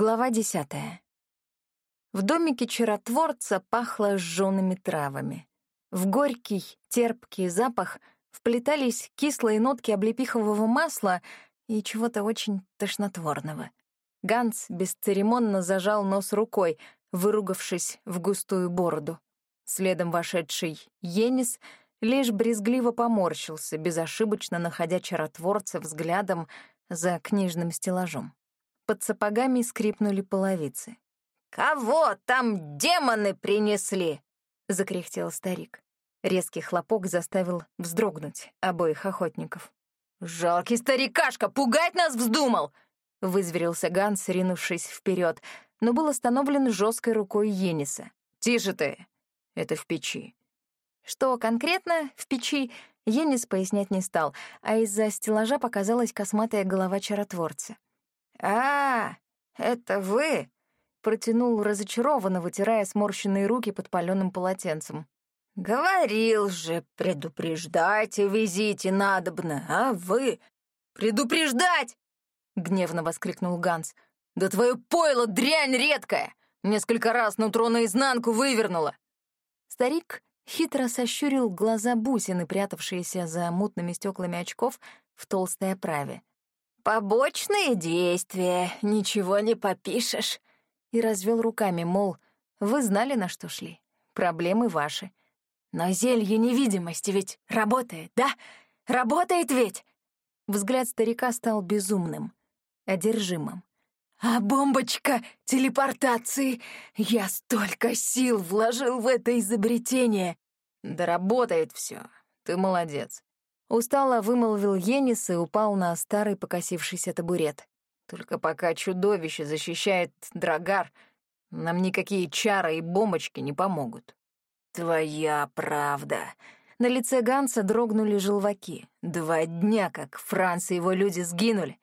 Глава десятая. В домике чаротворца пахло сжёными травами. В горький, терпкий запах вплетались кислые нотки облепихового масла и чего-то очень тошнотворного. Ганс бесцеремонно зажал нос рукой, выругавшись в густую бороду. Следом вошедший Енис лишь брезгливо поморщился, безошибочно находя чаротворца взглядом за книжным стеллажом. Под сапогами скрипнули половицы. «Кого там демоны принесли?» — закряхтел старик. Резкий хлопок заставил вздрогнуть обоих охотников. «Жалкий старикашка, пугать нас вздумал!» — вызверился Ганс, ринувшись вперед, но был остановлен жесткой рукой Ениса. «Тише ты! Это в печи». Что конкретно в печи, Енис пояснять не стал, а из-за стеллажа показалась косматая голова чаротворца. «А, это вы?» — протянул разочарованно, вытирая сморщенные руки под паленым полотенцем. «Говорил же, предупреждайте, везите надобно, а вы...» «Предупреждать!» — гневно воскликнул Ганс. «Да твое пойло дрянь редкая! Несколько раз нутро наизнанку вывернула!» Старик хитро сощурил глаза бусины, прятавшиеся за мутными стеклами очков в толстой оправе. «Побочные действия, ничего не попишешь», и развел руками, мол, вы знали, на что шли. Проблемы ваши. Но зелье невидимости ведь работает, да? Работает ведь? Взгляд старика стал безумным, одержимым. А бомбочка телепортации! Я столько сил вложил в это изобретение! Да работает все. Ты молодец. Устало вымолвил Енис и упал на старый покосившийся табурет. Только пока чудовище защищает Драгар, нам никакие чары и бомбочки не помогут. Твоя правда. На лице Ганса дрогнули желваки. Два дня, как Франц и его люди сгинули.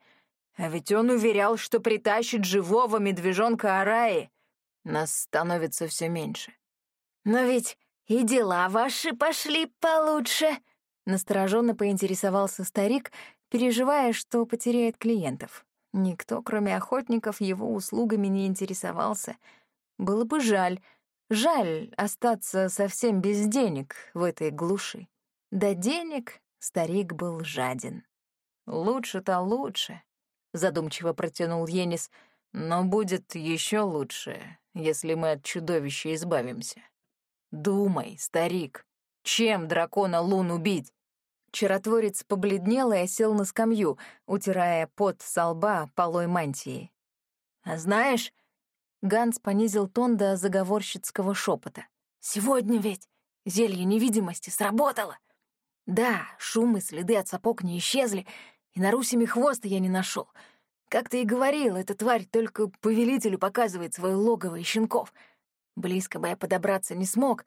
А ведь он уверял, что притащит живого медвежонка Араи. Нас становится все меньше. Но ведь и дела ваши пошли получше. Настороженно поинтересовался старик, переживая, что потеряет клиентов. Никто, кроме охотников, его услугами не интересовался. Было бы жаль, жаль остаться совсем без денег в этой глуши. До денег старик был жаден. «Лучше-то лучше», — задумчиво протянул Енис, «но будет еще лучше, если мы от чудовища избавимся. Думай, старик, чем дракона Лун убить? Чаротворец побледнел и осел на скамью, утирая пот со лба полой мантии. «А знаешь...» — Ганс понизил тон до заговорщицкого шепота. «Сегодня ведь зелье невидимости сработало. Да, шум и следы от сапог не исчезли, и на русями хвоста я не нашел. Как ты и говорил, эта тварь только повелителю показывает свое логово и щенков. Близко бы я подобраться не смог,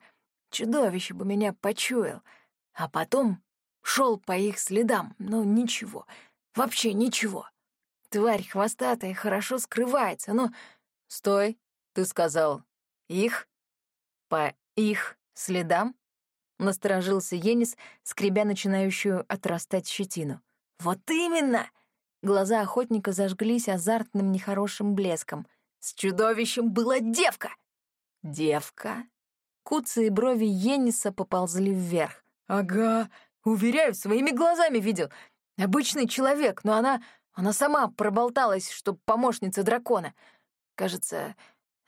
чудовище бы меня почуял. А потом Шел по их следам, но ничего, вообще ничего. Тварь хвостатая хорошо скрывается, но... Стой, ты сказал, их? По их следам? Насторожился Енис, скребя начинающую отрастать щетину. Вот именно! Глаза охотника зажглись азартным нехорошим блеском. С чудовищем была девка! Девка? Куцы брови Ениса поползли вверх. «Ага, Уверяю, своими глазами видел. Обычный человек, но она... Она сама проболталась, что помощница дракона. Кажется,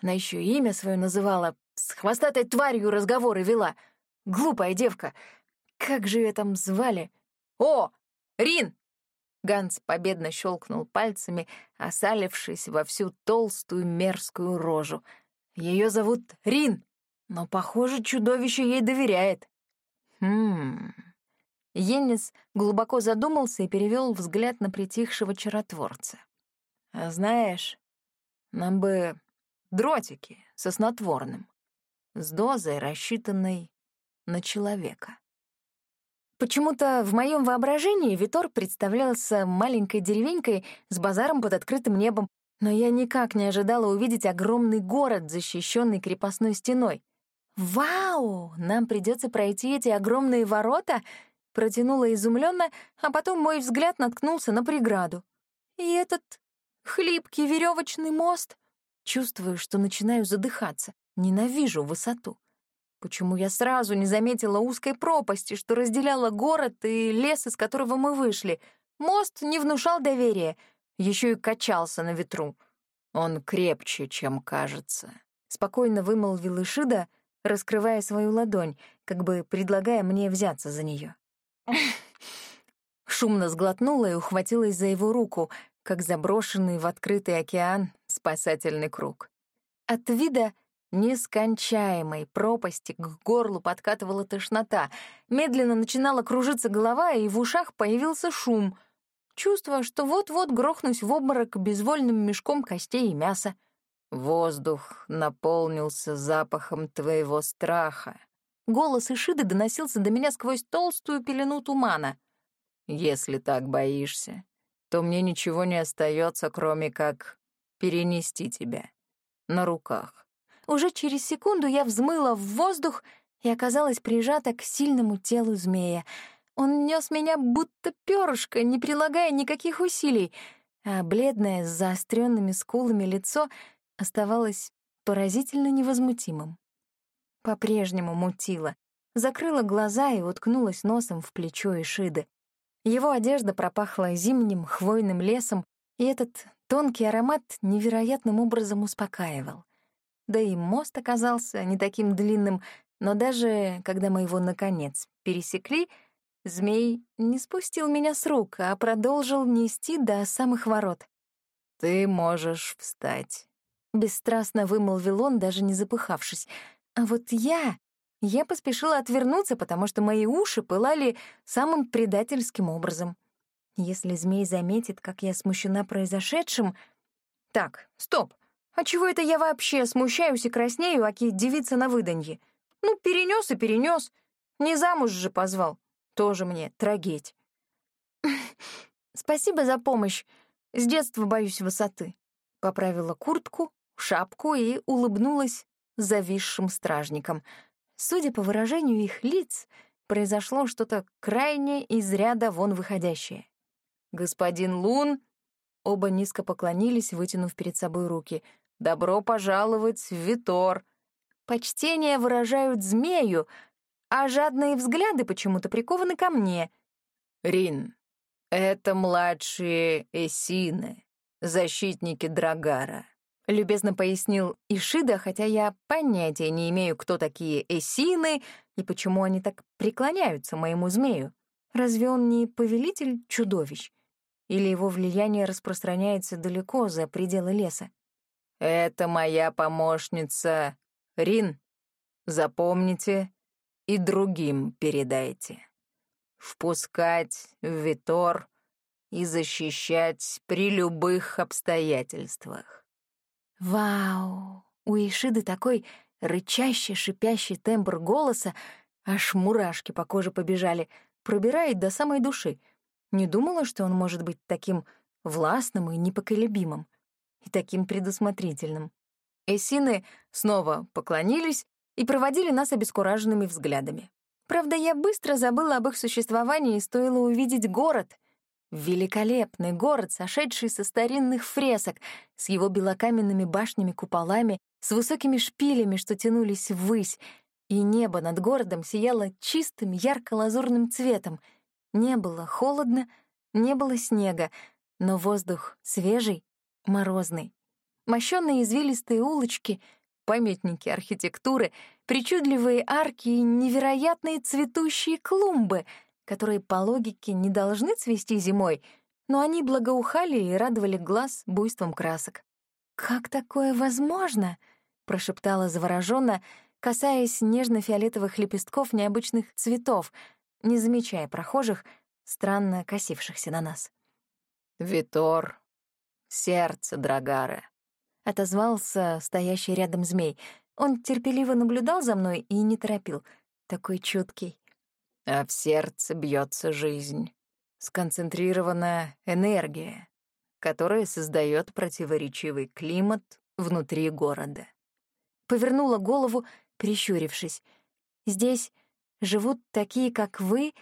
она еще имя свое называла. С хвостатой тварью разговоры вела. Глупая девка. Как же ее там звали? О, Рин! Ганс победно щелкнул пальцами, осалившись во всю толстую мерзкую рожу. Ее зовут Рин, но, похоже, чудовище ей доверяет. Хм... Еннис глубоко задумался и перевел взгляд на притихшего чаротворца. «А знаешь, нам бы дротики со снотворным, с дозой, рассчитанной на человека». Почему-то в моем воображении Витор представлялся маленькой деревенькой с базаром под открытым небом, но я никак не ожидала увидеть огромный город, защищенный крепостной стеной. «Вау! Нам придется пройти эти огромные ворота?» Протянула изумленно, а потом мой взгляд наткнулся на преграду. И этот хлипкий веревочный мост. Чувствую, что начинаю задыхаться. Ненавижу высоту. Почему я сразу не заметила узкой пропасти, что разделяла город и лес, из которого мы вышли? Мост не внушал доверия, еще и качался на ветру. Он крепче, чем кажется. Спокойно вымолвил Ишида, раскрывая свою ладонь, как бы предлагая мне взяться за нее. Шумно сглотнула и ухватилась за его руку, как заброшенный в открытый океан спасательный круг. От вида нескончаемой пропасти к горлу подкатывала тошнота, медленно начинала кружиться голова, и в ушах появился шум. Чувство, что вот-вот грохнусь в обморок безвольным мешком костей и мяса. Воздух наполнился запахом твоего страха. Голос Ишиды доносился до меня сквозь толстую пелену тумана. «Если так боишься, то мне ничего не остается, кроме как перенести тебя на руках». Уже через секунду я взмыла в воздух и оказалась прижата к сильному телу змея. Он нес меня будто перышко, не прилагая никаких усилий, а бледное с заостренными скулами лицо оставалось поразительно невозмутимым. По-прежнему мутило. Закрыла глаза и уткнулась носом в плечо Ишиды. Его одежда пропахла зимним хвойным лесом, и этот тонкий аромат невероятным образом успокаивал. Да и мост оказался не таким длинным, но даже когда мы его, наконец, пересекли, змей не спустил меня с рук, а продолжил нести до самых ворот. «Ты можешь встать», — бесстрастно вымолвил он, даже не запыхавшись. А вот я... Я поспешила отвернуться, потому что мои уши пылали самым предательским образом. Если змей заметит, как я смущена произошедшим... Так, стоп. А чего это я вообще смущаюсь и краснею, аки девица на выданье? Ну, перенес и перенес. Не замуж же позвал. Тоже мне трагедь. Спасибо за помощь. С детства боюсь высоты. Поправила куртку, шапку и улыбнулась зависшим стражникам. Судя по выражению их лиц, произошло что-то крайне из ряда вон выходящее. «Господин Лун...» Оба низко поклонились, вытянув перед собой руки. «Добро пожаловать в Витор!» Почтение выражают змею, а жадные взгляды почему-то прикованы ко мне. «Рин, это младшие Эсины, защитники Драгара. — любезно пояснил Ишида, хотя я понятия не имею, кто такие эсины и почему они так преклоняются моему змею. Разве он не повелитель чудовищ? Или его влияние распространяется далеко за пределы леса? «Это моя помощница Рин. Запомните и другим передайте. Впускать в Витор и защищать при любых обстоятельствах. Вау! У Ишиды такой рычащий, шипящий тембр голоса, аж мурашки по коже побежали, пробирает до самой души. Не думала, что он может быть таким властным и непоколебимым, и таким предусмотрительным. Эсины снова поклонились и проводили нас обескураженными взглядами. Правда, я быстро забыла об их существовании, и стоило увидеть город — Великолепный город, сошедший со старинных фресок, с его белокаменными башнями-куполами, с высокими шпилями, что тянулись ввысь, и небо над городом сияло чистым ярко-лазурным цветом. Не было холодно, не было снега, но воздух свежий, морозный. Мощёные извилистые улочки, памятники архитектуры, причудливые арки и невероятные цветущие клумбы — которые по логике не должны цвести зимой, но они благоухали и радовали глаз буйством красок. «Как такое возможно?» — прошептала завороженно, касаясь нежно-фиолетовых лепестков необычных цветов, не замечая прохожих, странно косившихся на нас. «Витор, сердце Драгара», — отозвался стоящий рядом змей. Он терпеливо наблюдал за мной и не торопил, такой чуткий а в сердце бьется жизнь, сконцентрированная энергия, которая создает противоречивый климат внутри города. Повернула голову, прищурившись. «Здесь живут такие, как вы,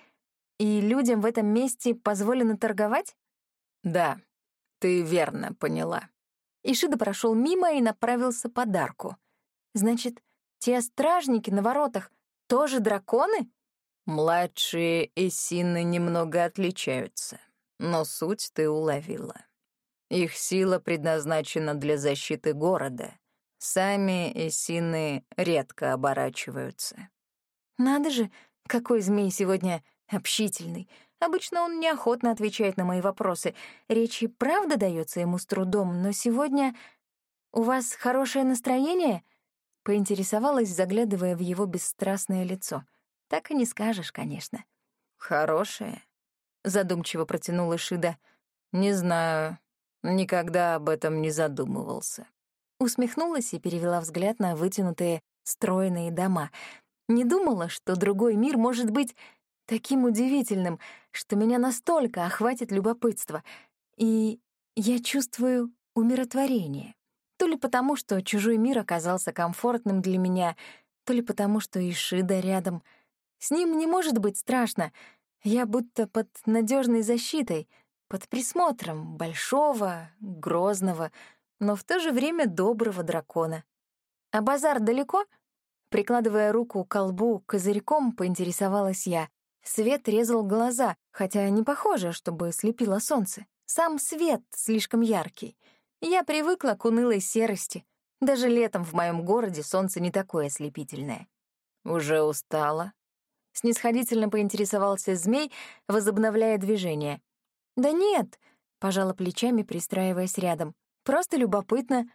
и людям в этом месте позволено торговать?» «Да, ты верно поняла». Ишида прошел мимо и направился под арку. Значит, те стражники на воротах тоже драконы? Младшие эсины немного отличаются, но суть ты уловила. Их сила предназначена для защиты города. Сами эсины редко оборачиваются. Надо же, какой змей сегодня общительный. Обычно он неохотно отвечает на мои вопросы. Речь и правда дается ему с трудом, но сегодня... «У вас хорошее настроение?» — поинтересовалась, заглядывая в его бесстрастное лицо. «Так и не скажешь, конечно». «Хорошее?» — задумчиво протянула Шида. «Не знаю. Никогда об этом не задумывался». Усмехнулась и перевела взгляд на вытянутые, стройные дома. Не думала, что другой мир может быть таким удивительным, что меня настолько охватит любопытство. И я чувствую умиротворение. То ли потому, что чужой мир оказался комфортным для меня, то ли потому, что Ишида рядом. С ним не может быть страшно. Я будто под надежной защитой, под присмотром большого, грозного, но в то же время доброго дракона. А базар далеко? Прикладывая руку к колбу козырьком, поинтересовалась я. Свет резал глаза, хотя не похоже, чтобы слепило солнце. Сам свет слишком яркий. Я привыкла к унылой серости. Даже летом в моем городе солнце не такое ослепительное. «Уже устала?» Снисходительно поинтересовался змей, возобновляя движение. «Да нет», — пожала плечами, пристраиваясь рядом. «Просто любопытно.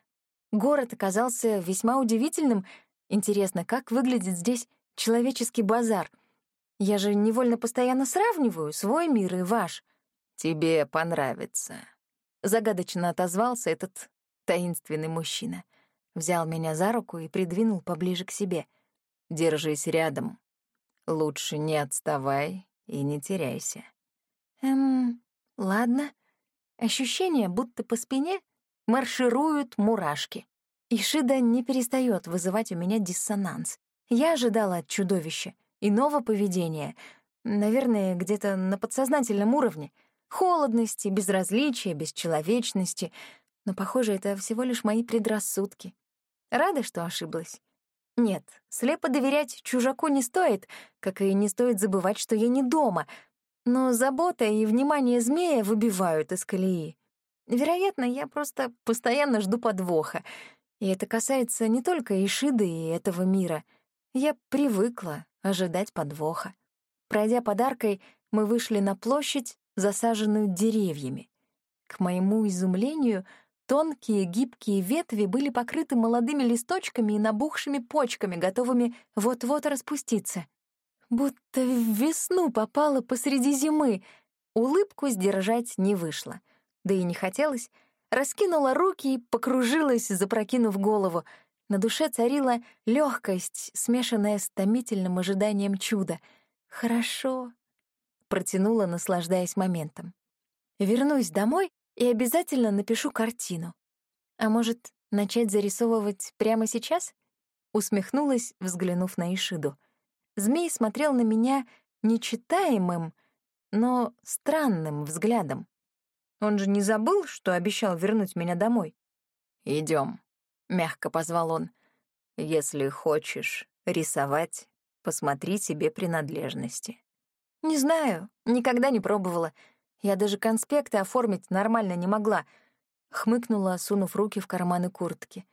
Город оказался весьма удивительным. Интересно, как выглядит здесь человеческий базар — я же невольно постоянно сравниваю свой мир и ваш. Тебе понравится. Загадочно отозвался этот таинственный мужчина. Взял меня за руку и придвинул поближе к себе. Держись рядом. Лучше не отставай и не теряйся. Эм, ладно. Ощущение, будто по спине маршируют мурашки. Ишида не перестает вызывать у меня диссонанс. Я ожидала от чудовища иного поведения, наверное, где-то на подсознательном уровне, холодности, безразличия, бесчеловечности, но, похоже, это всего лишь мои предрассудки. Рада, что ошиблась. Нет, слепо доверять чужаку не стоит, как и не стоит забывать, что я не дома, но забота и внимание змея выбивают из колеи. Вероятно, я просто постоянно жду подвоха, и это касается не только Ишиды и этого мира. Я привыкла, ожидать подвоха. Пройдя подаркой, мы вышли на площадь, засаженную деревьями. К моему изумлению, тонкие гибкие ветви были покрыты молодыми листочками и набухшими почками, готовыми вот-вот распуститься. Будто в весну попала посреди зимы. Улыбку сдержать не вышло. Да и не хотелось. Раскинула руки и покружилась, запрокинув голову — на душе царила легкость, смешанная с томительным ожиданием чуда. «Хорошо», — протянула, наслаждаясь моментом. «Вернусь домой и обязательно напишу картину. А может, начать зарисовывать прямо сейчас?» Усмехнулась, взглянув на Ишиду. Змей смотрел на меня нечитаемым, но странным взглядом. Он же не забыл, что обещал вернуть меня домой. Идем. — мягко позвал он. «Если хочешь рисовать, посмотри себе принадлежности». «Не знаю, никогда не пробовала. Я даже конспекты оформить нормально не могла», — хмыкнула, сунув руки в карманы куртки.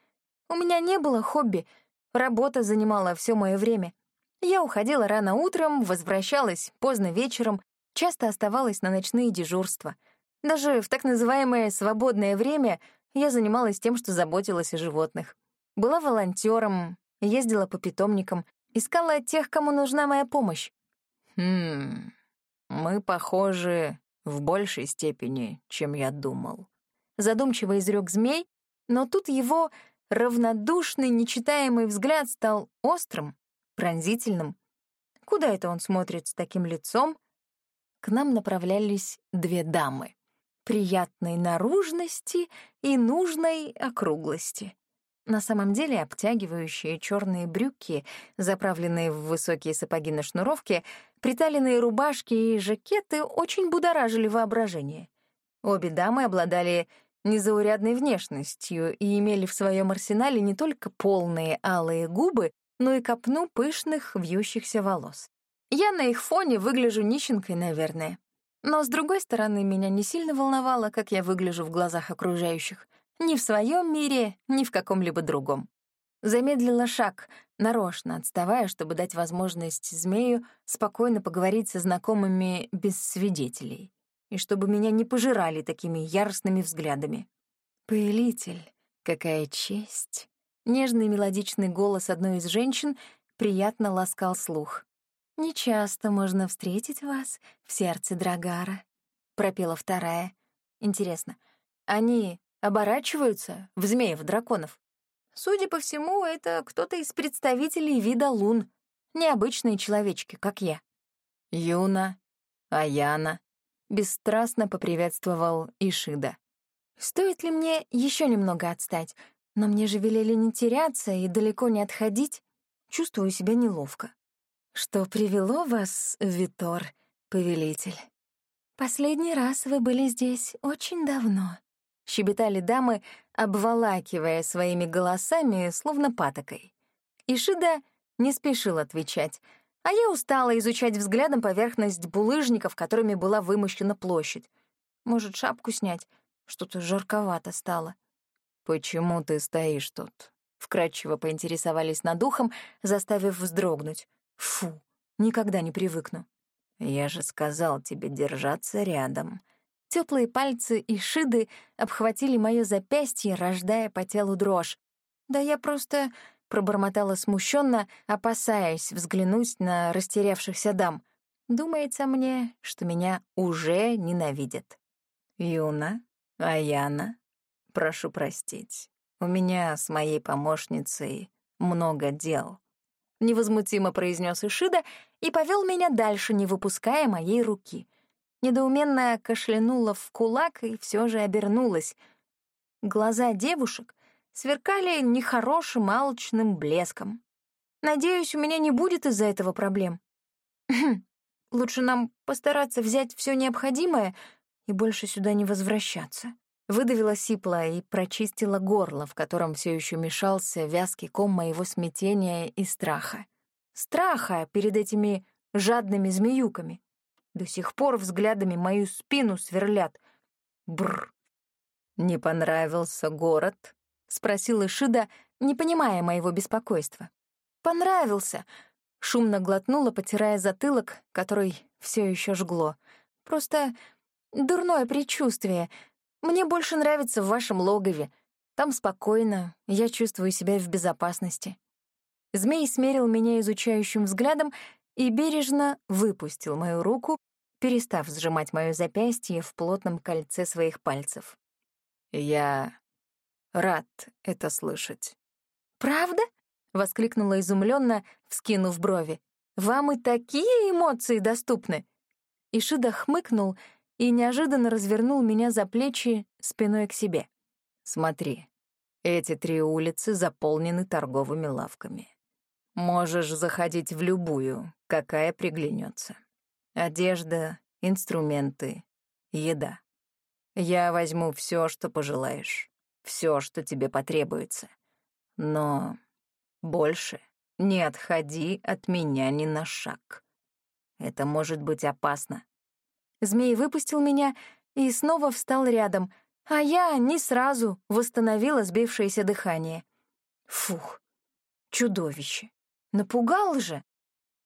«У меня не было хобби, работа занимала все мое время. Я уходила рано утром, возвращалась поздно вечером, часто оставалась на ночные дежурства. Даже в так называемое «свободное время» я занималась тем, что заботилась о животных. Была волонтером, ездила по питомникам, искала тех, кому нужна моя помощь. «Хм, мы похожи в большей степени, чем я думал», — задумчиво изрек змей, но тут его равнодушный, нечитаемый взгляд стал острым, пронзительным. Куда это он смотрит с таким лицом? К нам направлялись две дамы приятной наружности и нужной округлости. На самом деле обтягивающие черные брюки, заправленные в высокие сапоги на шнуровке, приталенные рубашки и жакеты очень будоражили воображение. Обе дамы обладали незаурядной внешностью и имели в своем арсенале не только полные алые губы, но и копну пышных вьющихся волос. Я на их фоне выгляжу нищенкой, наверное. Но, с другой стороны, меня не сильно волновало, как я выгляжу в глазах окружающих. Ни в своем мире, ни в каком-либо другом. Замедлила шаг, нарочно отставая, чтобы дать возможность змею спокойно поговорить со знакомыми без свидетелей, и чтобы меня не пожирали такими яростными взглядами. «Повелитель, какая честь!» Нежный мелодичный голос одной из женщин приятно ласкал слух. «Нечасто можно встретить вас в сердце Драгара», — пропела вторая. «Интересно, они оборачиваются в змеев-драконов?» Судя по всему, это кто-то из представителей вида лун, необычные человечки, как я. «Юна, Аяна», — бесстрастно поприветствовал Ишида. «Стоит ли мне еще немного отстать? Но мне же велели не теряться и далеко не отходить. Чувствую себя неловко. Что привело вас, Витор, повелитель? Последний раз вы были здесь очень давно. Щебетали дамы, обволакивая своими голосами, словно патокой. Ишида не спешил отвечать, а я устала изучать взглядом поверхность булыжников, которыми была вымощена площадь. Может, шапку снять? Что-то жарковато стало. «Почему ты стоишь тут?» — вкратчиво поинтересовались над ухом, заставив вздрогнуть. «Фу, никогда не привыкну». «Я же сказал тебе держаться рядом». Теплые пальцы и шиды обхватили моё запястье, рождая по телу дрожь. «Да я просто...» — пробормотала смущенно, опасаясь взглянуть на растерявшихся дам. «Думается мне, что меня уже ненавидят». «Юна? Аяна?» Прошу простить. У меня с моей помощницей много дел. Невозмутимо произнес Ишида и повел меня дальше, не выпуская моей руки. Недоуменно кашлянула в кулак и все же обернулась. Глаза девушек сверкали нехорошим алчным блеском. Надеюсь, у меня не будет из-за этого проблем. Лучше нам постараться взять все необходимое и больше сюда не возвращаться. Выдавила сипло и прочистила горло, в котором все еще мешался вязкий ком моего смятения и страха. Страха перед этими жадными змеюками. До сих пор взглядами мою спину сверлят. Бр. «Не понравился город?» — спросил Ишида, не понимая моего беспокойства. «Понравился!» — шумно глотнула, потирая затылок, который все еще жгло. «Просто дурное предчувствие — мне больше нравится в вашем логове. Там спокойно, я чувствую себя в безопасности». Змей смерил меня изучающим взглядом и бережно выпустил мою руку, перестав сжимать моё запястье в плотном кольце своих пальцев. «Я рад это слышать». «Правда?» — воскликнула изумленно, вскинув брови. «Вам и такие эмоции доступны?» Ишида хмыкнул и неожиданно развернул меня за плечи спиной к себе. «Смотри, эти три улицы заполнены торговыми лавками. Можешь заходить в любую, какая приглянется. Одежда, инструменты, еда. Я возьму все, что пожелаешь, все, что тебе потребуется. Но больше не отходи от меня ни на шаг. Это может быть опасно. Змей выпустил меня и снова встал рядом, а я не сразу восстановила сбившееся дыхание. Фух, чудовище. Напугал же.